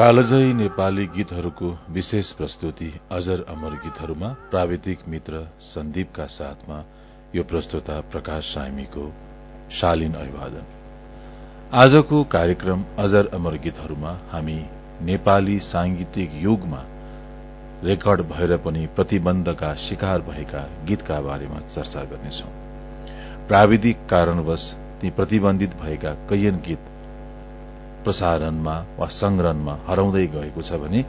कालजयी नेपाली गीतहरूको विशेष प्रस्तुति अजर अमर गीतहरूमा प्राविधिक मित्र सन्दीपका साथमा यो प्रस्तुता प्रकाश सामीको शालीन अभिवादन। आजको कार्यक्रम अजर अमर गीतहरूमा हामी नेपाली सांगीतिक युगमा रेकर्ड भएर पनि प्रतिबन्धका शिकार भएका गीतका बारेमा चर्चा गर्नेछौ। प्राविधिक कारणवश ती प्रतिबन्धित भएका कैयन गीत प्रसारणमा वा संग्रहणमा हराउँदै गएको छ भने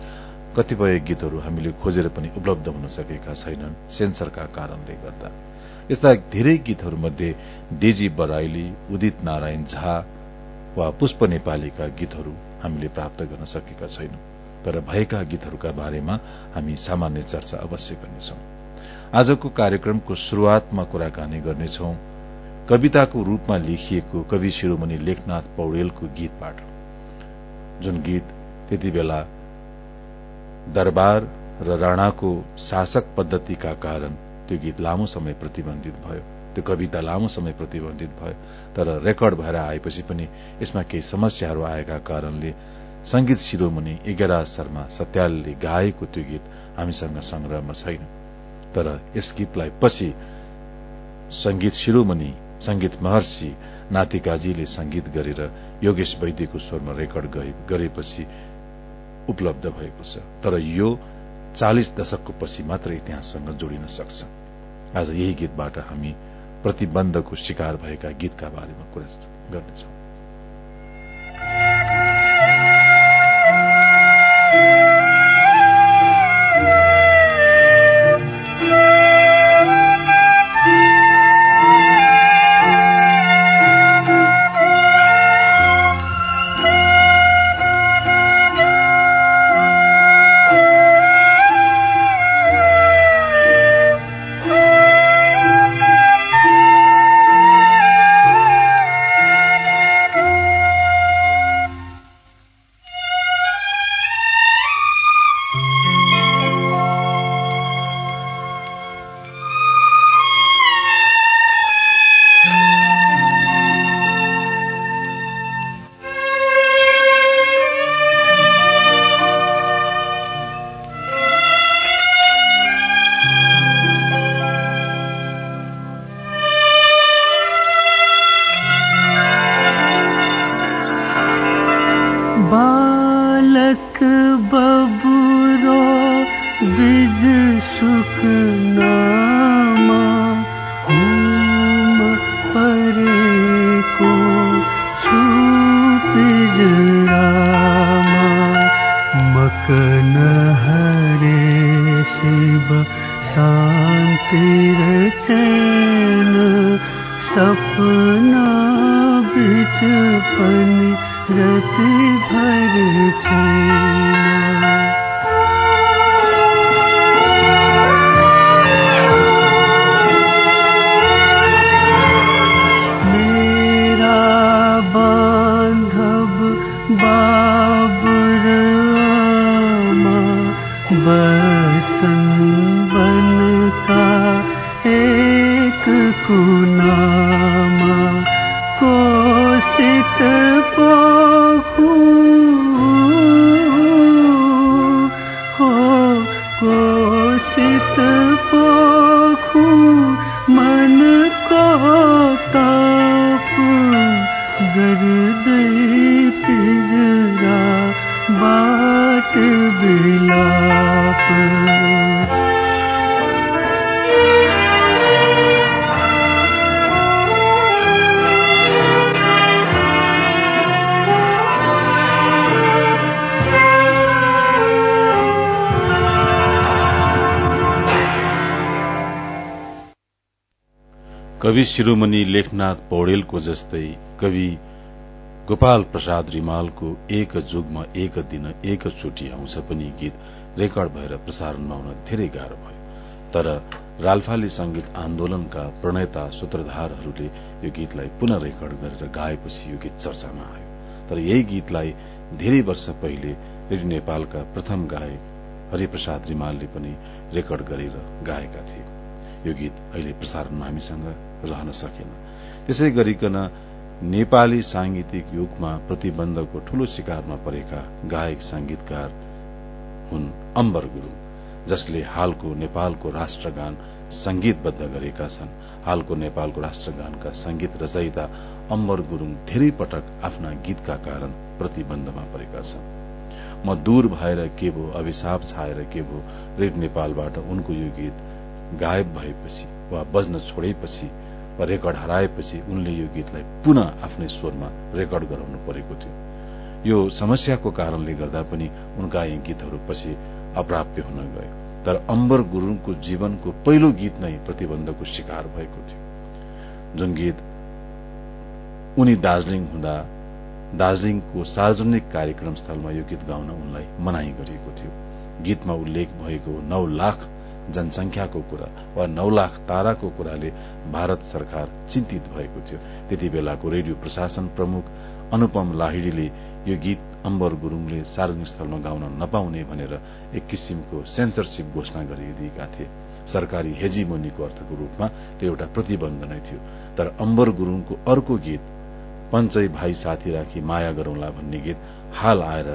कतिपय गीतहरू हामीले खोजेर पनि उपलब्ध हुन सकेका छैनन् सेन्सरका कारणले गर्दा। यस्ता धेरै गीतहरूमध्ये डेजी बराइली उदित नारायण झा वा पुष्प नेपालीका गीतहरू हामीले प्राप्त गर्न सकेका छैनौं। तर भएका गीतहरूका बारेमा हामी सामान्य चर्चा अवश्य गर्नेछौ। आजको कार्यक्रमको शुरूआतमा कुराकानी गर्नेछौ कविताको रूपमा लेखिएको कवि शिरोमणि लेखनाथ पौडेलको गीतबाट। जुन गीत त्यति बेला दरबार र राणाको शासक पद्धतिका कारण त्यो गीत लामो समय प्रतिबन्धित भयो। त्यो कविता लामो समय प्रतिबन्धित भयो। तर रेकर्ड भएर आएपछि पनि यसमा केही समस्याहरू आएका कारणले संगीत शिरोमणि एघेरा शर्मा सत्यालले गाएको त्यो गीत हामीसँग संग्रहमा छैन। तर यस गीतलाई पछि संगीत शिरोमणि संगीत महर्षि नातिकाजीले संगीत गरेर योगेश वैद्यको स्वरमा रेकर्ड गरेपछि उपलब्ध भएको छ। तर यो चालिस दशकको पछि मात्र इतिहाससँग जोडिन सक्छ। आज यही गीतबाट हामी प्रतिबन्धको शिकार भएका गीतका बारेमा कुरा गर्नेछौं। नामा कोसित पो कवि शिरोमणि लेखनाथ पौडेलको जस्तै कवि गोपाल प्रसाद रिमालको एक जुगमा एक दिन एक चोटि आउँछ पनि गीत रेकर्ड भएर प्रसारणमा आउन धेरै गाह्रो भयो। तर रालफाली संगीत आन्दोलनका प्रणेता सूत्रधारहरूले यो गीतलाई पुनः रेकर्ड गरेर गाएपछि यो गीत चर्चामा आयो। तर यही गीतलाई धेरै वर्ष पहिले रेडियो नेपालका प्रथम गायक हरिप्रसाद रिमालले पनि रेकर्ड गरेर गाएका थिए। यो गीत अहिले प्रसारणमा हामीसँग रहन सकेन। त्यसै गरिकन नेपाली सांगीतिक युगमा प्रतिबन्धको ठूलो शिकारमा परेका गायक संगीतकार हुन् अम्बर गुरूङ जसले हालको नेपालको राष्ट्रगान संगीतबद्ध गरेका छन्। हालको नेपालको राष्ट्रगानका संगीत रचयिता अम्बर गुरूङ धेरै पटक आफ्ना गीतका कारण प्रतिबन्धमा परेका छन्। म दूर भएर के भो अभिशाप छाएर के भो रेड नेपालबाट उनको यो गीत गायब भएपछि वा बज्न छोडेपछि रेकर्ड हराएपछि उनले यो गीतलाई पुनः आफ्नै स्वरमा रेकर्ड गराउनु परेको थियो। यो समस्याको कारणले गर्दा पनि उनका यी गीतहरू पछि अप्राप्य हुन गए। तर अम्बर गुरूङको जीवनको पहिलो गीत नै प्रतिबन्धको शिकार भएको थियो। जुन गीत उनी दार्जीलिङ हुँदा दार्जीलिङको सार्वजनिक कार्यक्रम स्थलमा यो गीत गाउन उनलाई मनाई गरिएको थियो। गीतमा उल्लेख भएको नौ लाख जनसंख्याको कुरा वा नौ लाख ताराको कुराले भारत सरकार चिन्तित भएको थियो। त्यति बेलाको रेडियो प्रशासन प्रमुख अनुपम लाहिड़ीले यो गीत अम्बर गुरूङले सार्वजनिक स्थलमा गाउन नपाउने भनेर एक किसिमको सेन्सरशिप घोषणा गरिदिएका थिए। सरकारी हेजिमोनीको अर्थको रूपमा त्यो एउटा प्रतिबन्ध नै थियो। तर अम्बर गुरूङको अर्को गीत पञ्चै भाइ साथी राखी माया गरौंला भन्ने गीत हाल आएर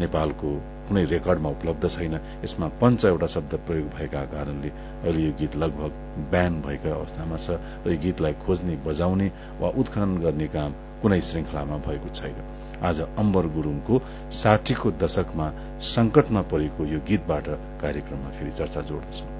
नेपालको कुनै रेकर्डमा उपलब्ध छैन। यसमा पञ्च एउटा शब्द प्रयोग भएका कारणले अहिले यो गीत लगभग ब्यान भएका अवस्थामा छ र यो गीतलाई खोज्ने बजाउने वा उत्खनन गर्ने काम कुनै श्रृंखलामा भएको छैन। आज अम्बर गुरूङको साठीको दशकमा संकटमा परेको यो गीतबाट कार्यक्रममा फेरि चर्चा जोड्दछौं।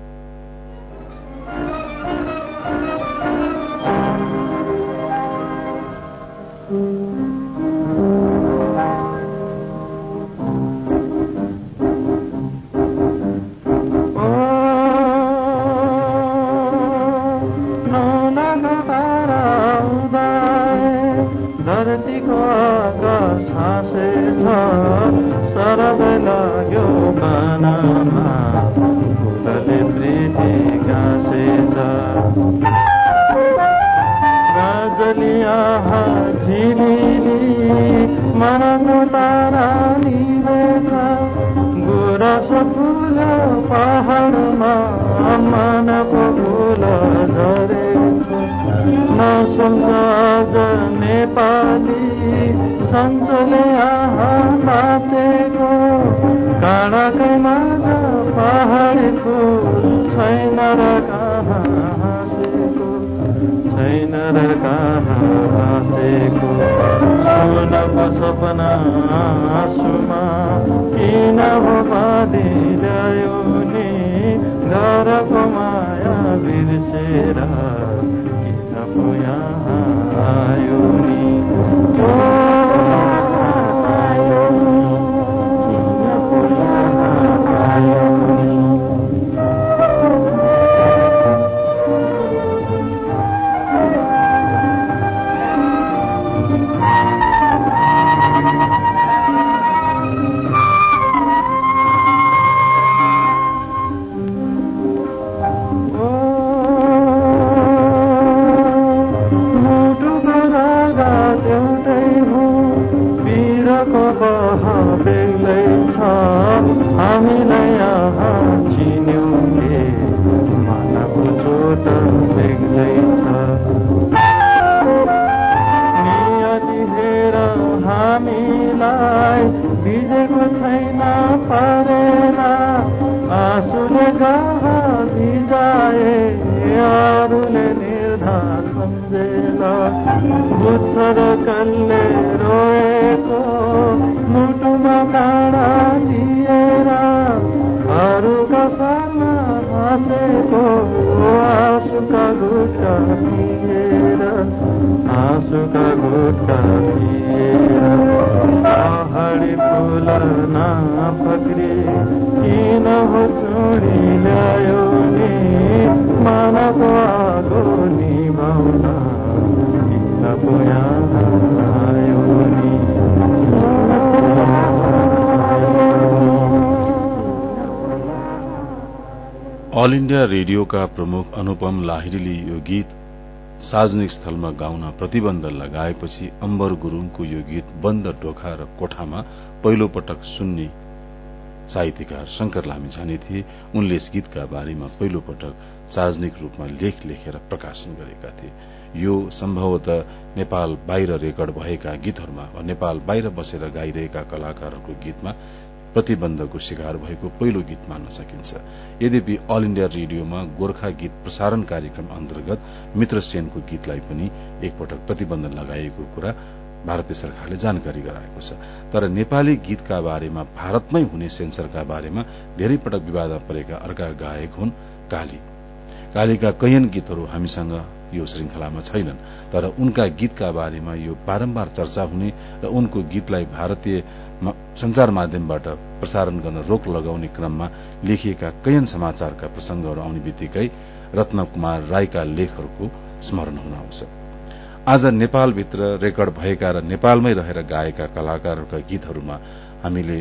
अल इण्डिया रेडियोका प्रमुख अनुपम लाहिरीले यो गीत सार्वजनिक स्थलमा गाउन प्रतिबन्ध लगाएपछि अम्बर गुरूङको यो गीत बन्द ढोका र कोठामा पहिलो पटक सुन्ने साहित्यकार शंकर लामी जाने थिए। उनले यस गीतका बारेमा पहिलो पटक सार्वजनिक रूपमा लेख लेखेर प्रकाशन गरेका थिए। यो सम्भवतः नेपाल बाहिर रेकर्ड भएका गीतहरूमा नेपाल बाहिर बसेर गाइरहेका कलाकारहरूको गीतमा प्रतिबन्धको शिकार भएको पहिलो गीत मान्न सकिन्छ। यद्यपि अल इण्डिया रेडियोमा गोर्खा गीत प्रसारण कार्यक्रम अन्तर्गत मित्र सेनको गीतलाई पनि एकपटक प्रतिबन्ध लगाइएको कुरा भारतीय सरकारले जानकारी गराएको छ। तर नेपाली गीतका बारेमा भारतमै हुने सेन्सरका बारेमा धेरै पटक विवादमा परेका अर्का गायक हुन् काली। कालीका कैयन गीतहरू हामीसँग यो श्रृंखलामा छैनन् तर उनका गीतका बारेमा यो बारम्बार चर्चा हुने र उनको गीतलाई भारतीय संचार माध्यमबाट प्रसारण गर्न रोक लगाउने क्रममा लेखिएका कैयन समाचारका प्रसंगहरू आउने बित्तिकै रत्न कुमार राईका लेखहरूको स्मरण हुन आउँछ। आज नेपालभित्र रेकर्ड भएका र नेपालमै रहेर गाएका कलाकारहरूका गीतहरूमा हामीले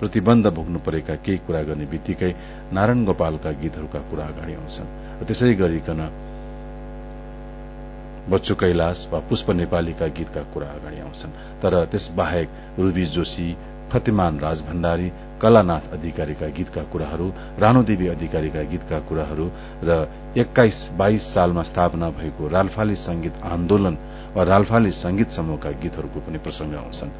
प्रतिबन्ध भोग्नु परेका केही कुरा गर्ने बित्तिकै नारायण गोपालका गीतहरूका कुरा अगाडि आउँछन्। र त्यसै गरिकन बच्चु कैलाश वा पुष्प नेपालीका गीतका कुरा अगाडि आउँछन्। तर त्यस बाहेक रूबी जोशी फतेमान राज भण्डारी कलानाथ अधिकारीका गीतका कुराहरू राणुदेवी अधिकारीका गीतका कुराहरू र एक्काइस बाइस सालमा स्थापना भएको रालफाली संगीत आन्दोलन वा रालफाली संगीत समूहका गीतहरूको पनि प्रसंग आउँछन्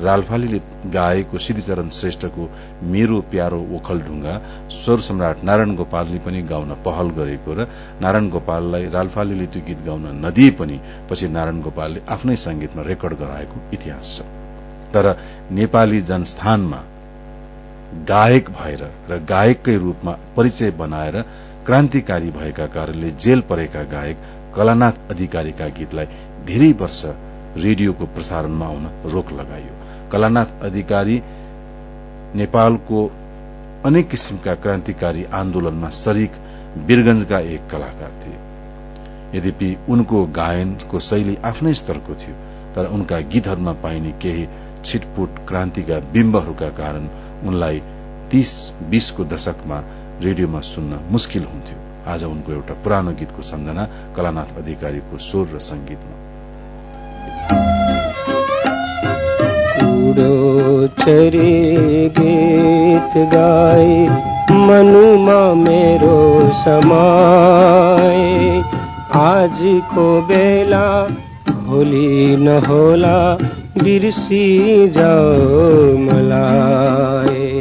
रालफालीले गाएको सिद्धिचरण श्रेष्ठको मेरो प्यारो ओखल ढुङ्गा स्वर सम्राट नारायण गोपालले पनि गाउन पहल गरेको र नारायण गोपाललाई रालफालीले त्यो गीत गाउन नदिए पनि पछि नारायण गोपालले आफ्नै संगीतमा रेकर्ड गराएको इतिहास छ। तर नेपाली जनस्थानमा गायक भएर र गायककै रूपमा परिचय बनाएर क्रान्तिकारी भएका कारणले जेल परेका गायक कलानाथ अधिकारीका गीतलाई धेरै वर्ष रेडियोको प्रसारणमा आउन रोक लगाइयो कलानाथ अधिकारी नेपालको अनेक किसिमका क्रान्तिकारी आन्दोलनमा शरीक वीरगंजका एक कलाकार थिए। यद्यपि उनको गायनको शैली आफ्नै स्तरको थियो तर उनका गीतहरूमा पाइने केही छिटपुट क्रान्तिका बिम्बहरूका कारण उनलाई तीस बीसको दशकमा रेडियोमा सुन्न मुस्किल हुन्थ्यो। आज उनको एउटा पुरानो गीतको सम्झना कलानाथ अधिकारीको स्वर र संगीतमा गीत गाई मनुमा मेरो समय आजको बेला भोलि नहोला बिर्सी जाओ मलाई।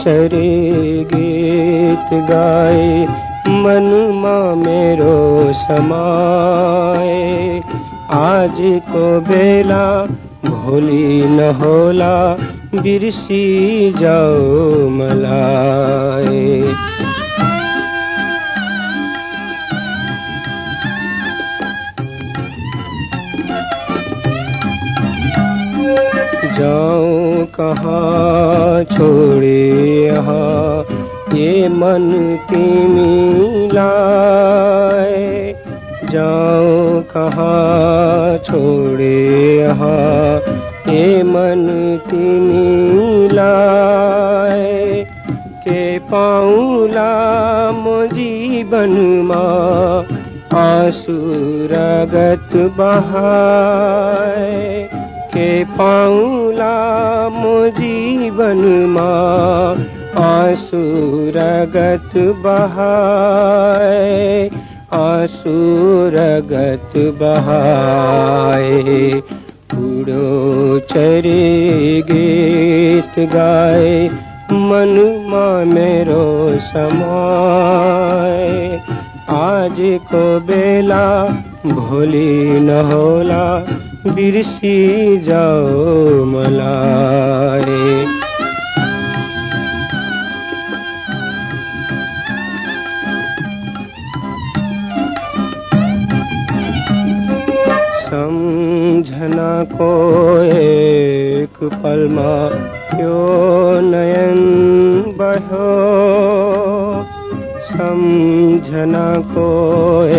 चरे गीत गाए मनमा मेरो समाए। आजको बेला भोलि नहोला बिर्सी जाओ मलाई। कहाँ छोड़े ये मन तिमीलाई जाऊं कहाँ छोड़े ये मन तिमीलाई के पाउला म जीवनमा आँसु रगत बहाए। के पाउला म जीवनमा? आँसु रगत बहाए आँसु रगत बहाए। उडो चरे गीत गाए मनमा मेरो समय आजको बेला भोलि नहोला बिर्सी जाओ मलाई सम्झनाको एक पलमा यो नयन बह्यो सम्झनाको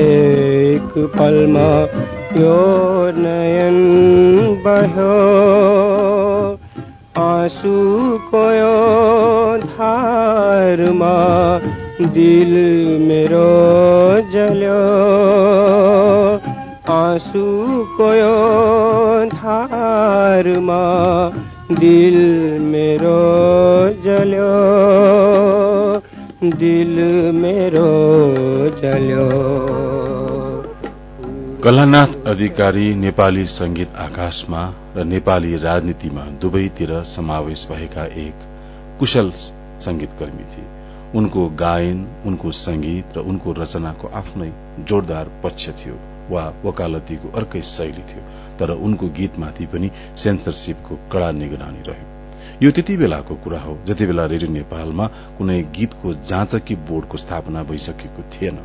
एक पलमा यो नयन बह्यो आँसुको यो धारमा दिल मेरो जल्यो। आँसुको यो धारमा दिल मेरो जल्यो। दिल मेरो जल्यो। कलानाथ अधिकारी नेपाली संगीत आकाशमा र नेपाली राजनीतिमा दुवैतिर समावेश भएका एक कुशल संगीतकर्मी थिए। उनको गायन उनको संगीत र उनको रचनाको आफ्नै जोरदार पक्ष थियो वा वकालतीको अर्कै शैली थियो तर उनको गीतमाथि पनि सेन्सरशिपको कड़ा निगरानी रह्यो। यो त्यति बेलाको कुरा हो जति बेला रेडियो नेपालमा कुनै गीतको जाँचकी बोर्डको स्थापना भइसकेको थिएन।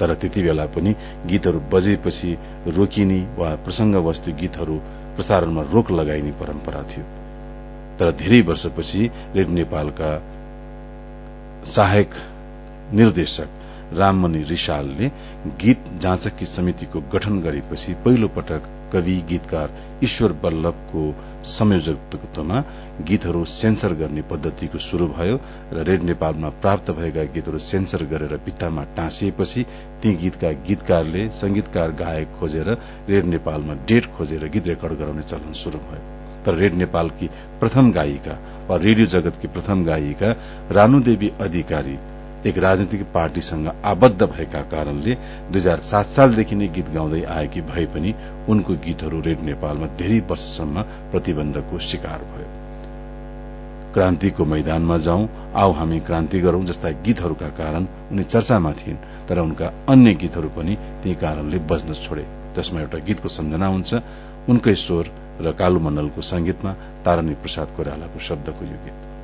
तर त्यति बेला पनि गीतहरू बजेपछि रोकिने वा प्रसंग वस्तु गीतहरू प्रसारणमा रोक लगाइने परम्परा थियो। तर धेरै वर्षपछि रेड नेपालका सहायक निर्देशक राममणि रिसालले गीत जाँचकी समितिको गठन गरेपछि पहिलो पटक कवि गीतकार ईश्वर बल्लभको संयोजकत्वमा गीतहरू सेन्सर गर्ने पद्धतिको शुरू भयो र रेड नेपालमा प्राप्त भएका गीतहरू सेन्सर गरेर भित्तामा टाँसिएपछि ती गीतका गीतकारले संगीतकार गायक खोजेर रेड नेपालमा डेट खोजेर गीत रेकर्ड गराउने चलन शुरू भयो। तर रेड नेपालकी प्रथम गायिका वा रेडियो जगतकी प्रथम गायिका रानुदेवी अधिकारी एक राजनीतिक पार्टीसँग आबद्ध भएका कारणले दुई हजार सात सालदेखि नै गीत गाउँदै आएकी भए पनि उनको गीतहरू रेड नेपालमा धेरै वर्षसम्म प्रतिबन्धको शिकार भयो। क्रान्तिको मैदानमा जाउँ आओ हामी क्रान्ति गरौं जस्ता गीतहरूका कारण उनी चर्चामा थिइन् तर उनका अन्य गीतहरू पनि ती कारणले बज्न छोडे। जसमा एउटा गीतको सम्झना हुन्छ उनकै स्वर र कालु मण्डलको संगीतमा तारानी प्रसाद कोइरालाको शब्दको यो गीत।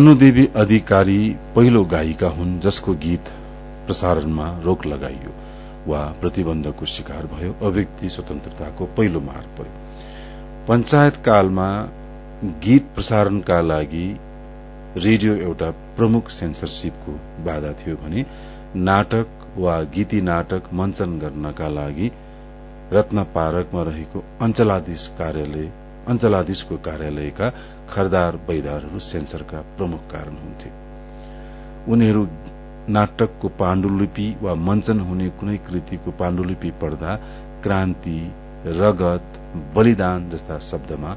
रानुदेवी अधिकारी पहिलो गायिका हुन् जसको गीत प्रसारणमा रोक लगाइयो वा प्रतिबन्धको शिकार भयो अभिव्यक्ति स्वतन्त्रताको पहिलो मार पर्यो। पञ्चायत कालमा गीत प्रसारणका लागि रेडियो एउटा प्रमुख सेन्सरशिपको बाधा थियो भने नाटक वा गीती नाटक मञ्चन गर्नका लागि रत्न पारकमा रहेको अञ्चलाधीश कार्यालय अञ्चलाधीशको कार्यालयका खरदार बैदारहरू सेन्सरका प्रमुख कारण हुन्थे। उनीहरू नाटकको पाण्डुलिपि वा मञ्चन हुने कुनै कृतिको पाण्डुलिपि पढ्दा क्रान्ति रगत बलिदान जस्ता शब्दमा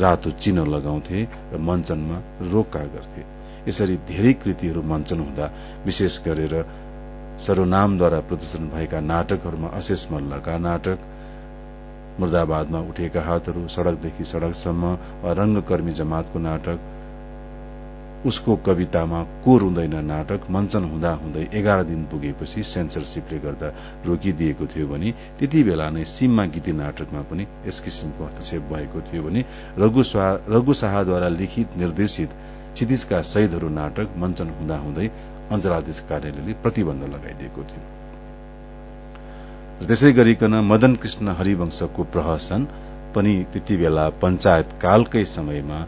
रातो चिन्ह लगाउँथे र मञ्चनमा रोका गर्थे। यसरी धेरै कृतिहरू मञ्चन हुँदा विशेष गरेर सर्वनामद्वारा प्रदर्शन भएका नाटकहरूमा अशेष मल्लका नाटक मुर्दाबादमा उठेका हातहरू सड़कदेखि सड़कसम्म रंगकर्मी जमातको नाटक उसको कवितामा को रुँदैन नाटक मञ्चन हुँदा हुँदै एघार दिन पुगेपछि सेन्सरसिपले गर्दा रोकिदिएको थियो भने त्यति बेला नै सिममा गीती नाटकमा पनि यस किसिमको हस्तक्षेप भएको थियो भने रघु शाहद्वारा लिखित निर्देशित क्षितिजका शहीदहरू नाटक मञ्चन हुँदा हुँदै अञ्चलाधीश कार्यालयले प्रतिबन्ध लगाइदिएको थियो। त्यसै गरिकन मदन कृष्ण हरिवंशको प्रहसन पनि त्यति बेला पञ्चायत कालकै समयमा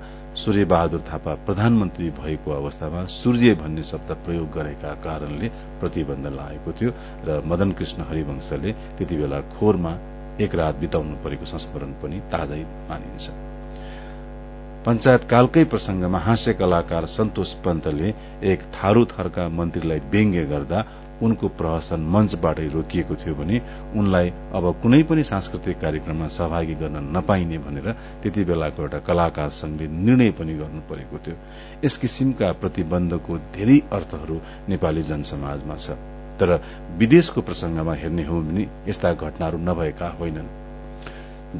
सूर्य बहादुर थापा प्रधानमन्त्री भएको अवस्थामा सूर्य भन्ने शब्द प्रयोग गरेका कारणले प्रतिबन्ध लागेको थियो र मदन कृष्ण हरिवंशले त्यति बेला खोरमा एक रात बिताउनु परेको संस्मरण पनि ताजै मानिन्छ। पञ्चायतकालकै प्रसंगमा हास्य कलाकार सन्तोष पन्तले एक थारू थरका मन्त्रीलाई व्यङ्ग्य गर्दा उनको प्रहसन मञ्चबाटै रोकिएको थियो भने उनलाई अब कुनै पनि सांस्कृतिक कार्यक्रममा सहभागी गर्न नपाइने भनेर त्यति बेलाको एउटा कलाकार संघले निर्णय पनि गर्नु परेको थियो। यस किसिमका प्रतिबन्धको धेरै अर्थहरू नेपाली जनसमाजमा छ। तर विदेशको प्रसंगमा हेर्ने हो भने यस्ता घटनाहरू नभएका होइनन्।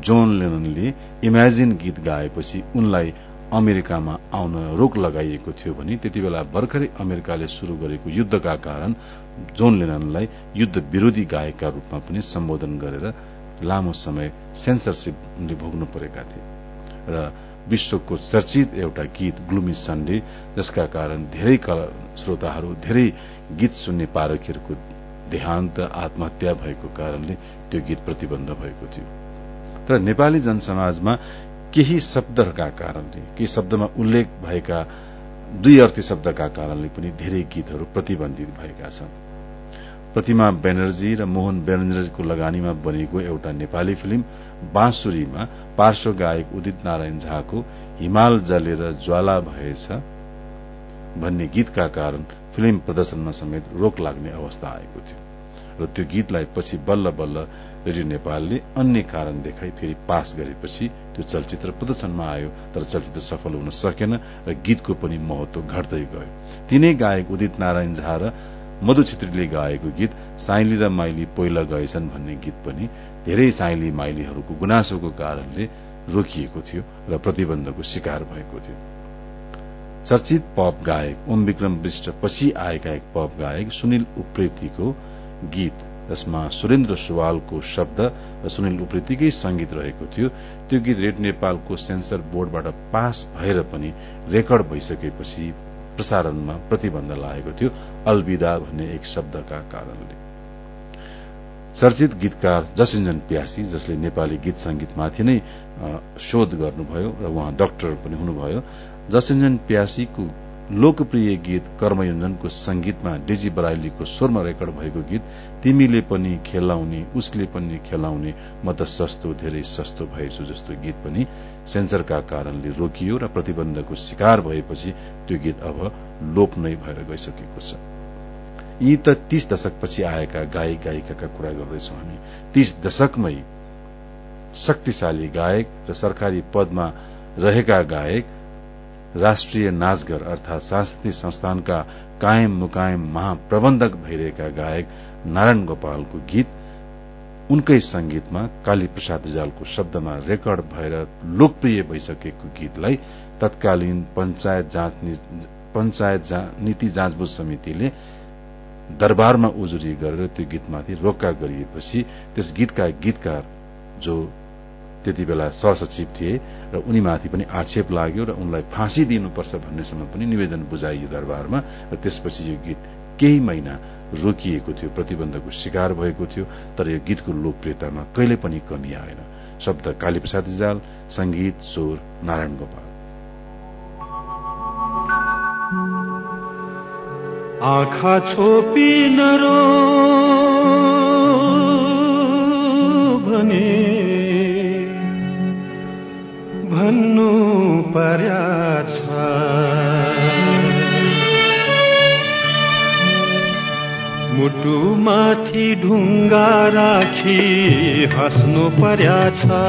जोन लेननले इमेजिन गीत गाएपछि उनलाई अमेरिकामा आउन रोक लगाइएको थियो भने त्यति बेला भर्खरै अमेरिकाले शुरू गरेको युद्धका कारण जोन लेननलाई युद्ध विरोधी गायकका रूपमा पनि सम्बोधन गरेर लामो समय सेन्सरसिपले भोग्नु परेका थिए। र विश्वको चर्चित एउटा गीत ग्लुमी सन्डे जसका कारण धेरै श्रोताहरू धेरै गीत सुन्ने पारखीहरूको देहान्त आत्महत्या भएको कारणले त्यो गीत प्रतिबन्ध भएको थियो। तर नेपाली जनसमाजमा केही शब्दहरूका कारणले केही शब्दमा उल्लेख भएका दुई अर्थी शब्दका कारणले पनि धेरै गीतहरू प्रतिबन्धित भएका छन्। प्रतिमा ब्यानर्जी र मोहन ब्यानर्जीको लगानीमा बनेको एउटा नेपाली फिल्म बाँसुरीमा पार्श्व गायक उदित नारायण झाको हिमाल जलेर ज्वाला भएछ भन्ने गीतका कारण फिल्म प्रदर्शनमा समेत रोक लाग्ने अवस्था आएको थियो। र त्यो गीतलाई पछि बल्ल बल्ल रेडियो नेपालले अन्य कारण देखाई फेरि पास गरेपछि त्यो चलचित्र प्रदर्शनमा आयो तर चलचित्र सफल हुन सकेन र गीतको पनि महत्व घट्दै गयो। तीनै गायक उदित नारायण झा र मधु छेत्रीले गाएको गीत साइली र माइली पहिला गएछन् भन्ने गीत पनि धेरै साइली माइलीहरूको गुनासोको कारणले रोकिएको थियो र प्रतिबन्धको शिकार भएको थियो। चर्चित पप गायक ओम विक्रम विष्ट पछि आएका एक पप गायक सुनिल उप्रेतीको गीत जसमा सुरेन्द्र सुवालको शब्द र सुनिल उप्रेतीकै संगीत रहेको थियो। त्यो गीत रेड नेपालको सेन्सर बोर्डबाट पास भएर पनि रेकर्ड भइसकेपछि प्रसारणमा प्रतिबन्ध लागेको थियो अलविदा भन्ने एक शब्दका कारणले। चर्चित गीतकार जसिन्जन प्यासी जसले नेपाली गीत संगीतमाथि नै शोध गर्नुभयो र उहाँ डाक्टर पनि हुनुभयो जसिन्जन प्यासीको लोकप्रिय गीत कर्मयोजनको संगीतमा डिजी बराइलीको स्वरमा रेकर्ड भएको गीत तिमीले पनि खेलाउने उसले पनि खेलाउने म त सस्तो धेरै सस्तो भएछु जस्तो गीत पनि सेन्सरका कारणले रोकियो र प्रतिबन्धको शिकार भएपछि त्यो गीत अब लोप नै भएर गइसकेको छ। यी त तीस दशकपछि आएका गायक गायिकाका कुरा गर्दैछौ हामी। तीस दशकमै शक्तिशाली गायक र सरकारी पदमा रहेका गायक राष्ट्रिय नाचघर अर्थात सांस्कृतिक संस्थानका कायम मुकायम महाप्रबन्धक भइरहेका गायक नारायण गोपालको गीत उनकै संगीतमा काली प्रसाद रिजालको शब्दमा रेकर्ड भएर लोकप्रिय भइसकेको गीतलाई तत्कालीन पञ्चायत पञ्चायत नीति जाँचबुझ समितिले दरबारमा उजुरी गरेर त्यो गीतमाथि रोक्का गरिएपछि त्यस गीतका गीतकार जो त्यति बेला सहसचिव थिए र उनीमाथि पनि आक्षेप लाग्यो र उनलाई फाँसी दिनुपर्छ भन्नेसम्म पनि निवेदन बुझाइयो दरबारमा र त्यसपछि यो गीत केही महिना रोकिएको थियो प्रतिबन्धको शिकार भएको थियो तर यो गीतको लोकप्रियतामा कहिले पनि कमी आएन। शब्द कालीप्रसाद रिजाल संगीत स्वर नारायण गोपाल। आँखा छोपी नरो भने भन्नु पर्या छ। मुटुमाथि ढुङ्गा राखी हाँस्नु पर्या छ।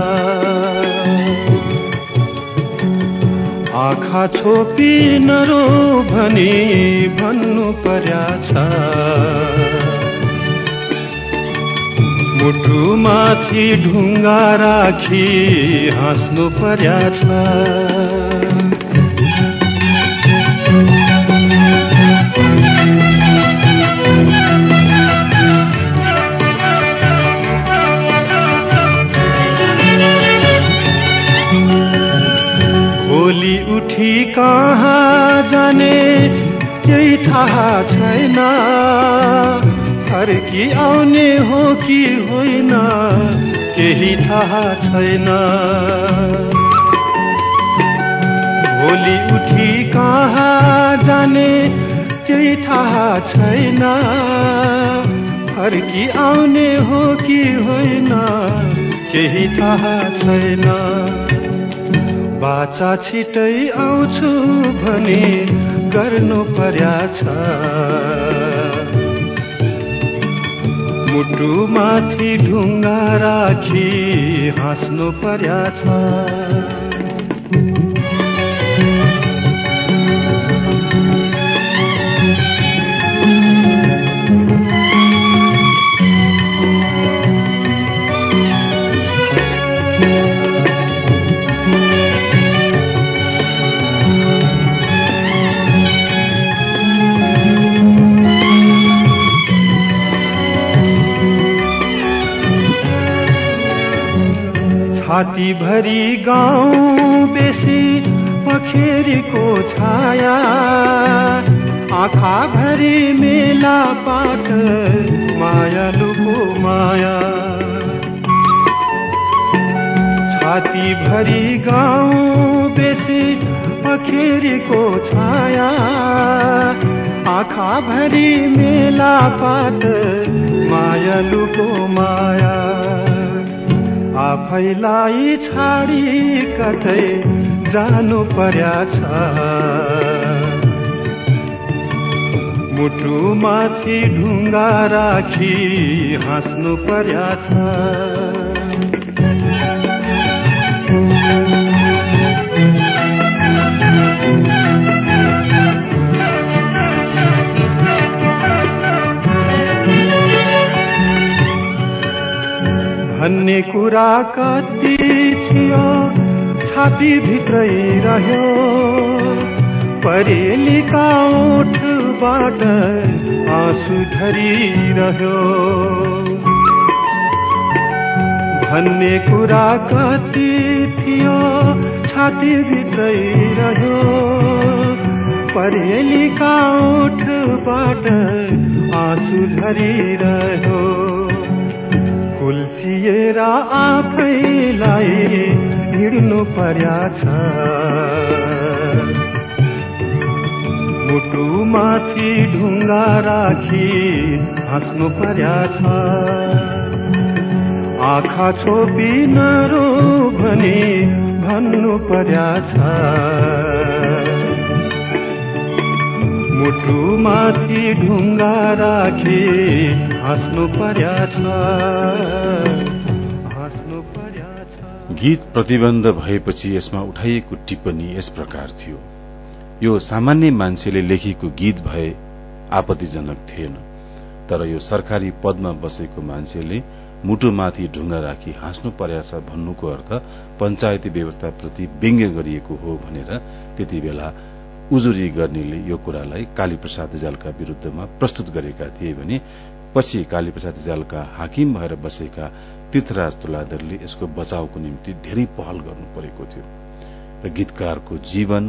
आँखा छोपी नरो भनी भन्नु पर्या छ। मुटुमाथि ढुङ्गा राखी हाँस्नु पर्या भोलि उठी कहाँ जाने केही थाहा छैन। फर्की आउने हो कि होइन केही थाहा छैन। भोलि उठी कहाँ जाने केही थाहा छैन। फर्की आउने हो कि होइन केही थाहा छैन। बाचा छिटै आउँछु भने गर्नु पर्या छ। मुटुमाथि ढुङ्गा राखी हाँस्नु पर्या छ। छाती भरी गाउँ बेसी पखेरीको छाया। आँखा भरी मेला पाट मायालुको माया। छाती भरी गाउँ बेसी पखेरीको छाया। आँखा भरी मेला पात मायालुको माया। आफैलाई छाडी कतै जानु पर्या छ। मुटुमाथि ढुङ्गा राखी हाँस्नु पर्या छ। भन्ने कुरा कति थियो छाती भित्रै रह्यो। परेलीका ओठबाट आँसु झरिरह्यो। भन्ने कुरा कति थियो छाती भित्रै रह्यो। परेलीका ओठबाट आँसु झरिरह्यो। कुल्चिएर आफैलाई हिँड्नु पर्या छ। मुटुमाथि ढुङ्गा राखी हाँस्नु पर्या छ। आँखा छोपी नरो भनी भन्नु पर्या छ। मुटुमाथि ढुङ्गा राखी हाँस्नु पर्या गीत प्रतिबन्ध भएपछि यसमा उठाइएको टिप्पणी यस प्रकार थियो। यो सामान्य मान्छेले लेखेको गीत भए आपत्तिजनक थिएन तर यो सरकारी पदमा बसेको मान्छेले मुटुमाथि ढुङ्गा राखी हाँस्नु पर्या छ भन्नुको अर्थ पञ्चायती व्यवस्थाप्रति व्यङ्ग्य गरिएको हो भनेर त्यति बेला उजुरी गर्नेले यो कुरालाई कालीप्रसाद रिजालका विरूद्धमा प्रस्तुत गरेका थिए भने पछि कालीप्रसाद रिजालका हाकिम भएर बसेका तीर्थराज तुलाधरले यसको बचावको निम्ति धेरै पहल गर्नु परेको थियो। र गीतकारको जीवन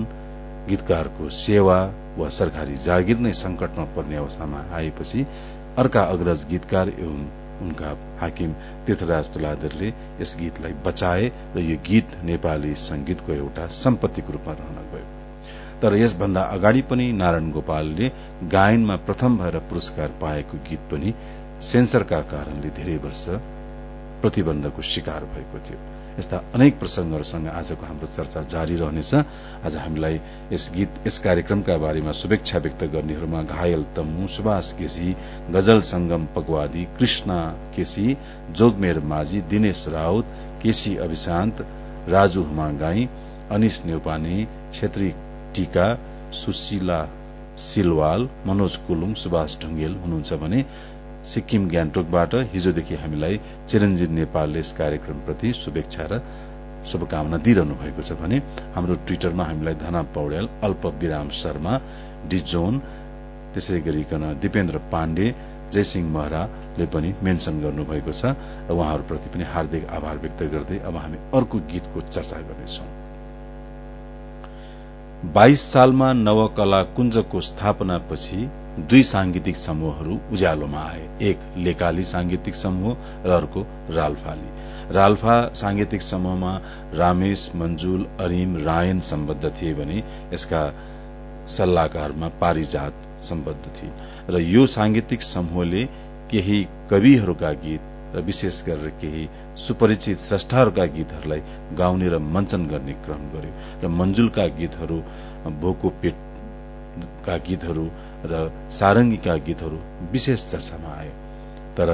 गीतकारको सेवा वा सरकारी जागिर नै संकटमा पर्ने अवस्थामा आएपछि अर्का अग्रज गीतकार एवं उनका हाकिम तीर्थराज तुलाधरले यस गीतलाई बचाए र यो गीत नेपाली संगीतको एउटा सम्पत्तिको रूपमा रहन गयो। तर यसभन्दा अगाडि पनि नारायण गोपालले गायनमा प्रथम भएर पुरस्कार पाएको गीत पनि सेन्सरका कारणले धेरै वर्ष प्रतिबन्धको शिकार भएको थियो। यस्ता अनेक प्रसंगहरूसँग आजको हाम्रो चर्चा जारी रहनेछ। आज हामीलाई यस गीत यस कार्यक्रमका बारेमा शुभेच्छा व्यक्त गर्नेहरूमा घायल तम्मु सुभाष केसी गजल संगम पगवादी कृष्ण केसी जोगमेर माझी दिनेश राउत केसी अभिशान्त राजु हुमागाई अनिश नेउपाने छेत्री टीका सुशीला सिलवाल मनोज कुलुङ सुभाष ढुङ्गेल हुनुहुन्छ भने सिक्किम ग्यान्टोकबाट हिजोदेखि हामीलाई चिरञ्जीव नेपालले यस कार्यक्रमप्रति शुभेच्छा र शुभकामना दिइरहनु भएको छ भने हाम्रो ट्विटरमा हामीलाई धना पौड्याल अल्प विराम शर्मा डिजोन त्यसै गरिकन दिपेन्द्र पाण्डे जयसिंह महराले पनि मेन्शन गर्नुभएको छ र उहाँहरूप्रति पनि हार्दिक आभार व्यक्त गर्दै अब हामी अर्को गीतको चर्चा गर्नेछौं। बाइस सालमा नवकला कुञ्जको स्थापनापछि दुई सांगीतिक समूहहरू उज्यालोमा आए। एक लेकाली सांगीतिक समूह र अर्को राल्फाली। राल्फा सांगीतिक समूहमा रामेश मंजुल अरिम रायन सम्बद्ध थिए भने यसका सल्लाहकारमा पारिजात सम्बद्ध थिए। र यो सांगीतिक समूहले केही कविहरूका गीत र विशेष गरेर केही सुपरिचित श्रेष्ठाहरूका गीतहरूलाई गाउने र मञ्चन गर्ने क्रम गर्यो। र मंजुलका गीतहरू भोको पेटका गीतहरू र सारंगीका गीतहरू विशेष चर्चामा आयो। तर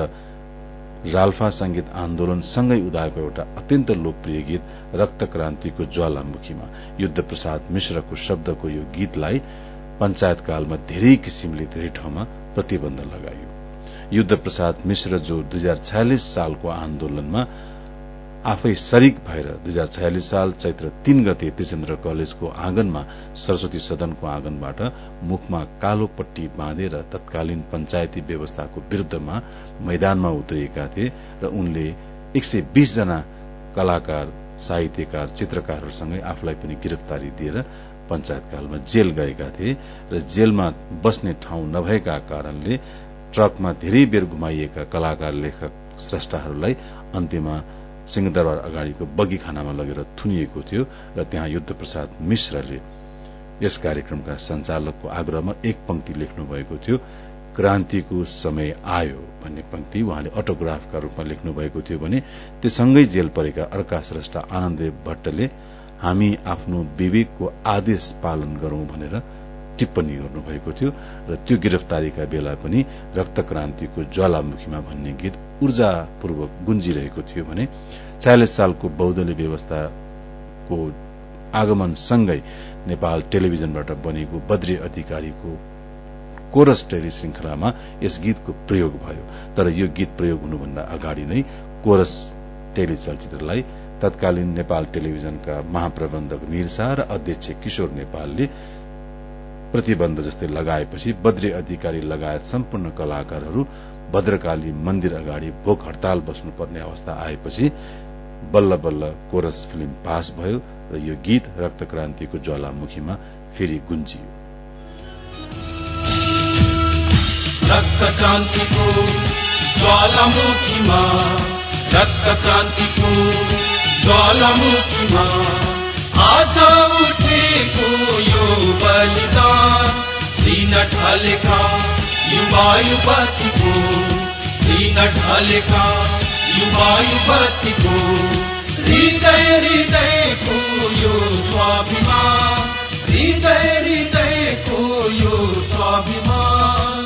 राल्फा संगीत आन्दोलनसँगै उदाएको एउटा अत्यन्त लोकप्रिय गीत रक्त क्रान्तिको ज्वालामुखीमा युद्ध प्रसाद मिश्रको शब्दको यो गीतलाई पञ्चायतकालमा धेरै किसिमले धेरै ठाउँमा प्रतिबन्ध लगाइयो युद्ध प्रसाद मिश्र जो दुई हजार छयालिस सालको आन्दोलनमा आफै शरीक भएर दुई हजार छयालिस साल चैत्र तीन गते त्रिचन्द्र कलेजको आँगनमा सरस्वती सदनको आँगनबाट मुखमा कालो पट्टी बाँधेर तत्कालीन पञ्चायती व्यवस्थाको विरूद्धमा मैदानमा उत्रिएका थिए र उनले एक सय बीस जना कलाकार साहित्यकार चित्रकारहरूसँगै आफूलाई पनि गिरफ्तारी दिएर पञ्चायतकालमा जेल गएका थिए र जेलमा बस्ने ठाउँ नभएका कारणले ट्रकमा धेरै बेर घुमाइएका कलाकार लेखक श्रेष्ठाहरूलाई अन्त्यमा सिंहदरबार अगाडिको बगी खानामा लगेर थुनिएको थियो र त्यहाँ युद्ध प्रसाद मिश्रले यस कार्यक्रमका संचालकको आग्रहमा एक पंक्ति लेख्नु भएको थियो क्रान्तिको समय आयो भन्ने पंक्ति उहाँले अटोग्राफका रूपमा लेख्नु भएको थियो भने त्यससँगै जेल परेका अर्का श्रेष्ठ आनन्ददेव भट्टले हामी आफ्नो विवेकको आदेश पालन गरौं भनेर टिप्पणी गर्नुभएको थियो र त्यो गिरफ्तारीका बेला पनि रक्त क्रान्तिको ज्वालामुखीमा भन्ने गीत ऊर्जापूर्वक गुन्जिरहेको थियो भने छयालिस सालको बौद्धले व्यवस्थाको आगमनसँगै नेपाल टेलिभिजनबाट बनेको बद्री अधिकारीको कोरस टेरी श्रृंखलामा यस गीतको प्रयोग भयो। तर यो गीत प्रयोग हुनुभन्दा अगाडि नै कोरस टेली चलचित्रलाई तत्कालीन नेपाल टेलिभिजनका महाप्रबन्धक निरसा र अध्यक्ष किशोर नेपालले प्रतिबन्ध जस्तै लगाएपछि बद्री अधिकारी लगायत सम्पूर्ण कलाकारहरू भद्रकाली मन्दिर अगाडि भोक हड़ताल बस्नुपर्ने अवस्था आएपछि बल्ल बल्ल कोरस फिल्म पास भयो र यो गीत रक्त क्रान्तिको ज्वालामुखीमा फेरि गुन्जियो। रक्त उठेको यो बलिदान दिन ढलेका युवा युवतीको दिन ढलेका युवा युवतीको हृदय हृदयको यो स्वाभिमान हृदय हृदयको यो स्वाभिमान।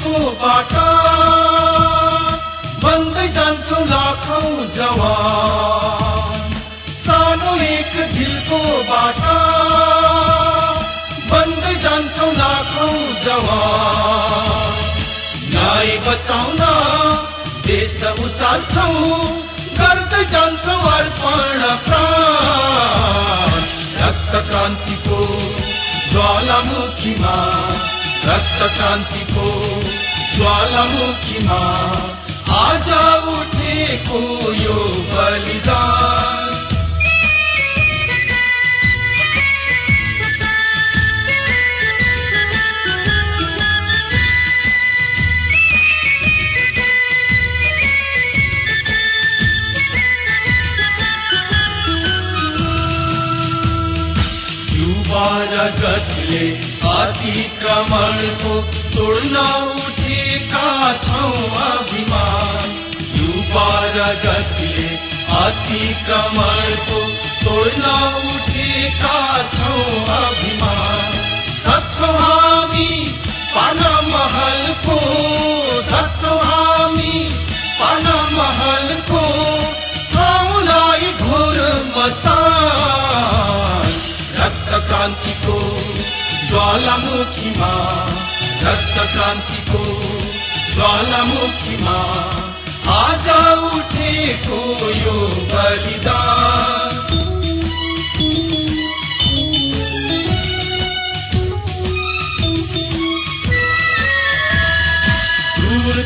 झिल्को बाटा बन्दै जान्छौ लाखौं जवान। सानो एक झिल्को बाटा बन्दै जान्छौ लाखौं जवान। न्याय बचाउन देश उचाल्छौ।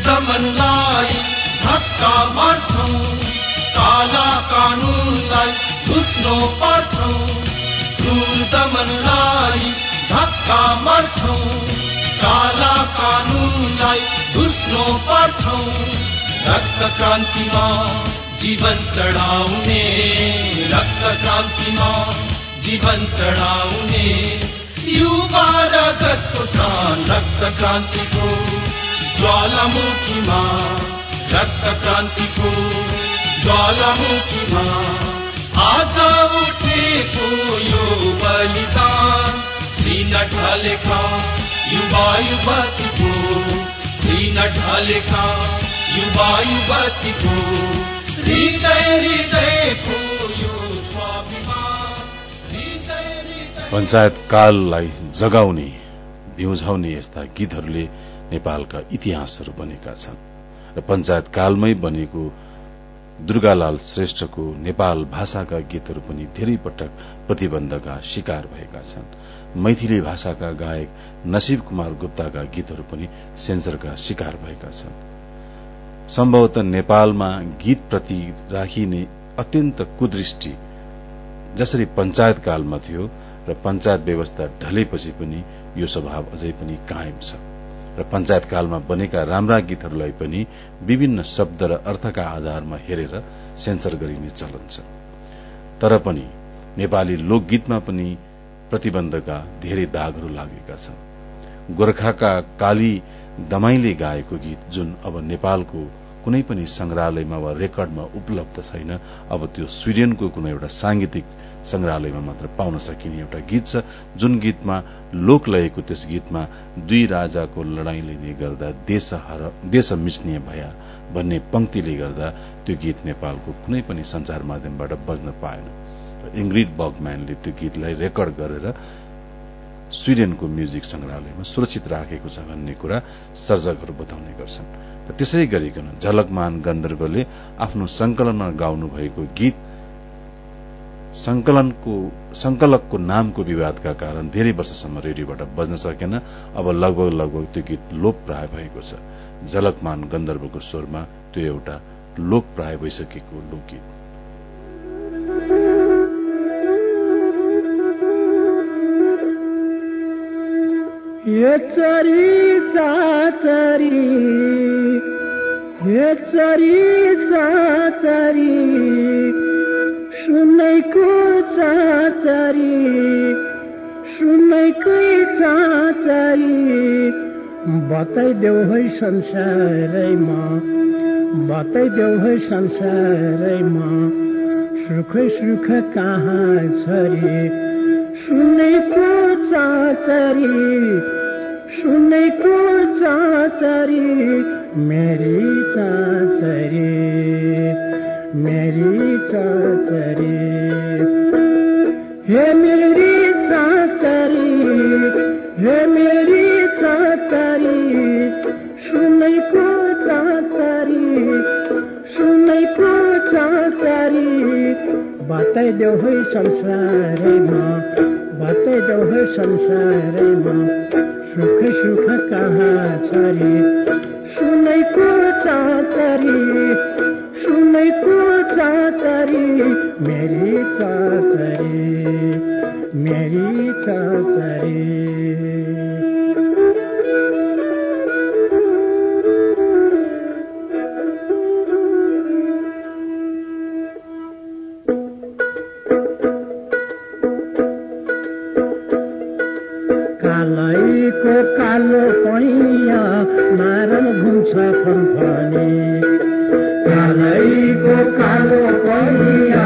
दमनलाई धक्का मार्छौँ काला कानुनलाई घुस्नो पर्छौँ। क्रूर दमनलाई धक्का मार्छौँ काला कानुनलाई घुस्नो पर्छौँ। रक्त क्रान्तिमा जीवन चढाउने रक्त क्रान्तिमा जीवन चढाउने। युवा रगतको सान रक्त क्रान्तिको ज्वालामुखीमा रक्त क्रान्तिको ज्वालामुखीमा आज उठेको यो बलिदान श्री ढलेका युवा युवतीको श्री ढलेका युवा युवतीको हृदय हृदयको यो स्वाभिमान पञ्चायत काललाई जगाउने बिउझाउने यस्ता गीतहरूले नेपालका इतिहासहरू बनेका छन् र पञ्चायत कालमै बनेको दुर्गालाल श्रेष्ठको नेपाल भाषाका गीतहरू पनि धेरै पटक प्रतिबन्धका शिकार भएका छन्। मैथिली भाषाका गायक नसीब कुमार गुप्ताका गीतहरू पनि सेन्सरका शिकार भएका छन्। सम्भवत नेपालमा गीतप्रति राखिने अत्यन्त कुदृष्टि जसरी पञ्चायत कालमा थियो र पञ्चायत व्यवस्था ढलेपछि पनि यो स्वभाव अझै पनि कायम छ। र पञ्चायत कालमा बनेका राम्रा गीतहरूलाई पनि विभिन्न शब्द र अर्थका आधारमा हेरेर सेन्सर गरिने चलन छ। तर पनि नेपाली लोकगीतमा पनि प्रतिबन्धका धेरै दागहरू लागेका छन्। गोर्खाका काली दमाईले गाएको गीत जुन अब नेपालको कुनै पनि संग्रहालयमा वा रेकर्डमा उपलब्ध छैन अब त्यो स्वीडेनको कुनै एउटा सांगीतिक संग्रहालयमा मात्र पाउन सकिने एउटा गीत छ जुन गीतमा लोक लयको त्यस गीतमा दुई राजाको लड़ाईले नै गर्दा देश देश मिच्ने भया भन्ने पंक्तिले गर्दा त्यो गीत नेपालको कुनै पनि संचार माध्यमबाट बज्न पाएन। र इङ्ग्रिड बगम्यानले त्यो गीतलाई रेकर्ड गरेर स्वीडेनको म्युजिक संग्रहालयमा सुरक्षित राखेको छ भन्ने कुरा सर्जकहरू बताउने गर्छन्। त्यसै गरिकन झलकमान गन्धर्वले आफ्नो संकलनमा गाउनु भएको गीत संकलकको नामको विवादका कारण धेरै वर्षसम्म रेडियोबाट बज्न सकेन। अब लगभग लगभग त्यो गीत लोप प्राय भएको छ। झलकमान गन्धर्वको स्वरमा त्यो एउटा लोप प्राय भइसकेको लोकगीत। हे चरी चाचरी हे चरी चाचरी सुन्नैको चाचरी सुन्नैकै चाचरी बताइदेऊ है संसारैमा बताइदेऊ है संसारैमा सुखै सुख कहाँ छरी सुन्नेको चाचरी सुन्नेको चाचरी मेरी चाचरी मेरी चाचरी। हे मेरी चाचरी हे मेरी चाचरी सुन्नेको चाचरी सुन्नेको चाचरी। बताइदेऊ है संसारैमा बताइदेऊ है संसारैमा सुख सुख कहाँ छरी? सुनेको चाचरी सुनेको चाचरी मेरी चाचरी मेरी चाचरी। कालैको कालो पैया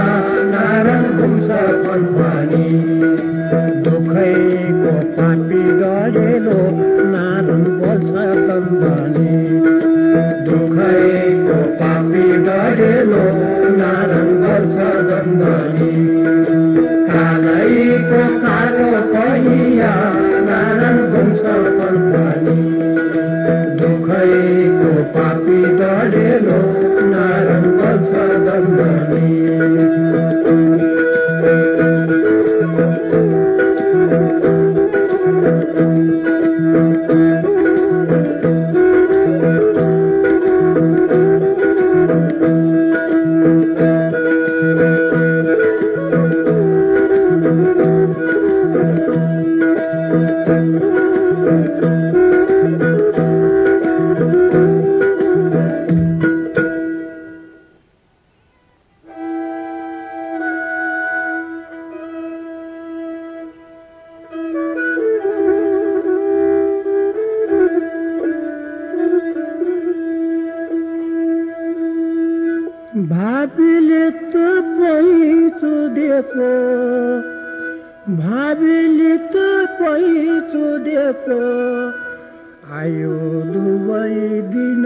दुवै दिन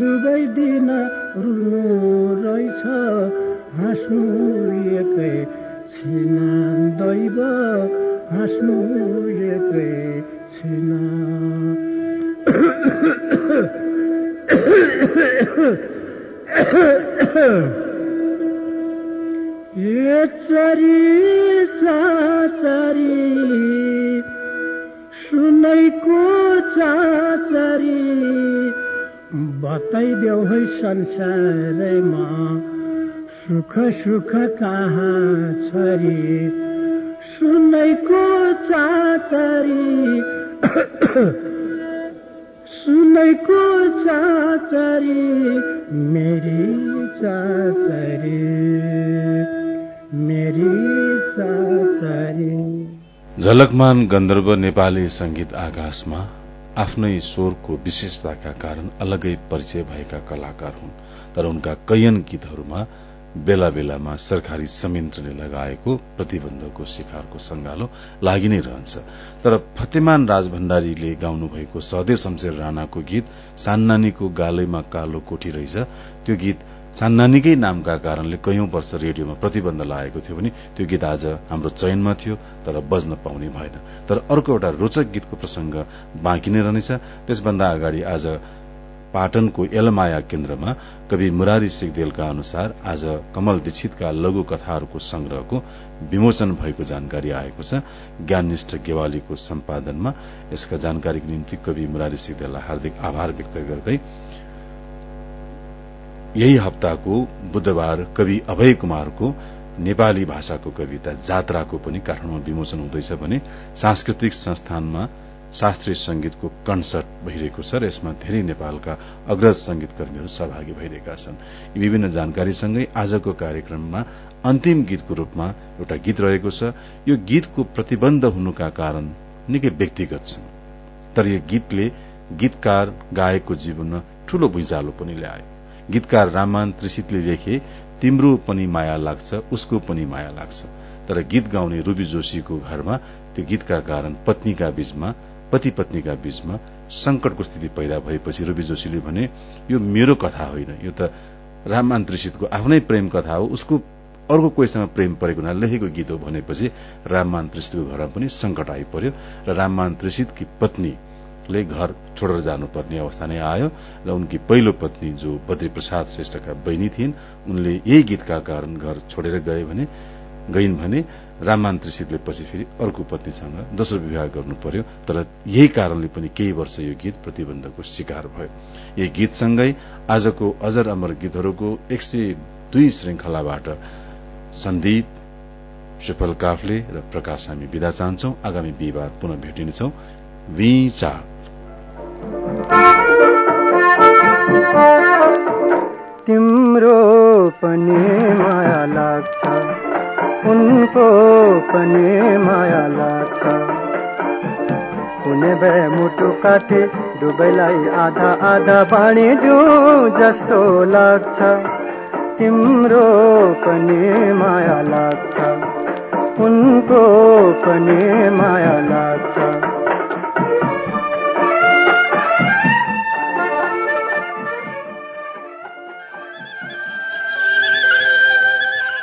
दुवै दिन रुनु रहेछ। हाँस्नु एकै छिन दैव हाँस्नु एकै छिन। चरी चाचरी सुनैको चाचरी। बताइदेऊ है संसारमा सुख सुख कहाँ छरी? सुनैको चाचरी। सुनैको चाचरी मेरी चाचरी मेरी चाचरी। झलकमान गन्धर्व नेपाली संगीत आकाशमा आफ्नै स्वरको विशेषताका कारण अलगै परिचय भएका कलाकार हुन् तर उनका कैयन गीतहरूमा बेला बेलामा सरकारी संयन्त्रले लगाएको प्रतिबन्धको शिकारको संगालो लागि नै रहन्छ। तर फतेमान राज भण्डारीले गाउनु भएको सहदेव शमशेर राणाको गीत सान्नानीको गालैमा कालो कोठी रहेछ त्यो गीत सान्नानीकै नामका कारणले कैयौं वर्ष रेडियोमा प्रतिबन्ध लागेको थियो भने त्यो गीत आज हाम्रो चयनमा थियो तर बज्न पाउने भएन। तर अर्को एउटा रोचक गीतको प्रसंग बाँकी नै रहनेछ। त्यसभन्दा अगाडि आज पाटनको एलमाया केन्द्रमा कवि मुरारी सिगदेलका अनुसार आज कमल दीक्षितका लघु कथाहरूको संग्रहको विमोचन भएको जानकारी आएको छ। ज्ञाननिष्ठ गेवालीको सम्पादनमा यसका जानकारीको निम्ति कवि मुरारी सिगदेललाई हार्दिक आभार व्यक्त गर्दै यही हप्ताको बुधबार कवि अभय कुमारको नेपाली भाषाको कविता जात्राको पनि काठमाडौँमा विमोचन हुँदैछ भने सांस्कृतिक संस्थानमा शास्त्रीय संगीतको कन्सर्ट भइरहेको छ र यसमा धेरै नेपालका अग्रज संगीतकर्मीहरू सहभागी भइरहेका छन्। यी विभिन्न जानकारीसँगै आजको कार्यक्रममा अन्तिम गीतको रूपमा एउटा गीत रहेको छ। यो गीतको प्रतिबन्ध हुनुका कारण निकै व्यक्तिगत छन्। तर यो गीतले गीतकार गायकको जीवनमा ठूलो भुइँचालो पनि ल्यायो। गीतकार राममान त्रिसितले लेखे तिम्रो पनि माया लाग्छ उसको पनि माया लाग्छ तर गीत गाउने रूबी जोशीको घरमा त्यो गीतका कारण पत्नीका बीचमा पति पत्नीका बीचमा संकटको स्थिति पैदा भएपछि रूबी जोशीले भने यो मेरो कथा होइन। यो त राममान त्रिसितको आफ्नै प्रेम कथा हो। उसको अर्को कोहीसँग प्रेम परेको हुनाले लेखेको गीत हो भनेपछि राममान त्रिसितको घरमा पनि संकट आइपर्यो र राममान त्रिसितकी पत्नी ले घर छोडेर जानुपर्ने अवस्था नै आयो र उनकी पहिलो पत्नी जो बद्री प्रसाद श्रेष्ठका बहिनी थिइन् उनले यही गीतका कारण घर छोडेर गए भने गइन् भने राममान त्रिसितले पछि फेरि अर्को पत्नीसँग दोस्रो विवाह गर्नु पर्यो तर यही कारणले पनि केही वर्ष यो गीत प्रतिबन्धको शिकार भयो। यही गीतसँगै आजको अजर अमर गीतहरूको एक सय दुई श्रृंखलाबाट सन्दीप सुफल काफले र प्रकाश हामी विदा चाहन्छौ। आगामी बिहिबार पुनः भेटिनेछौ। तिम्रो पनि माया लाग्छ। उनको पनि माया लाग्छ। हुने भए मुटु काटे दुवैलाई आधा आधा बाँडिदियो जस्तो लाग्छ। तिम्रो पनि माया लाग्छ। उनको पनि माया लाग्छ।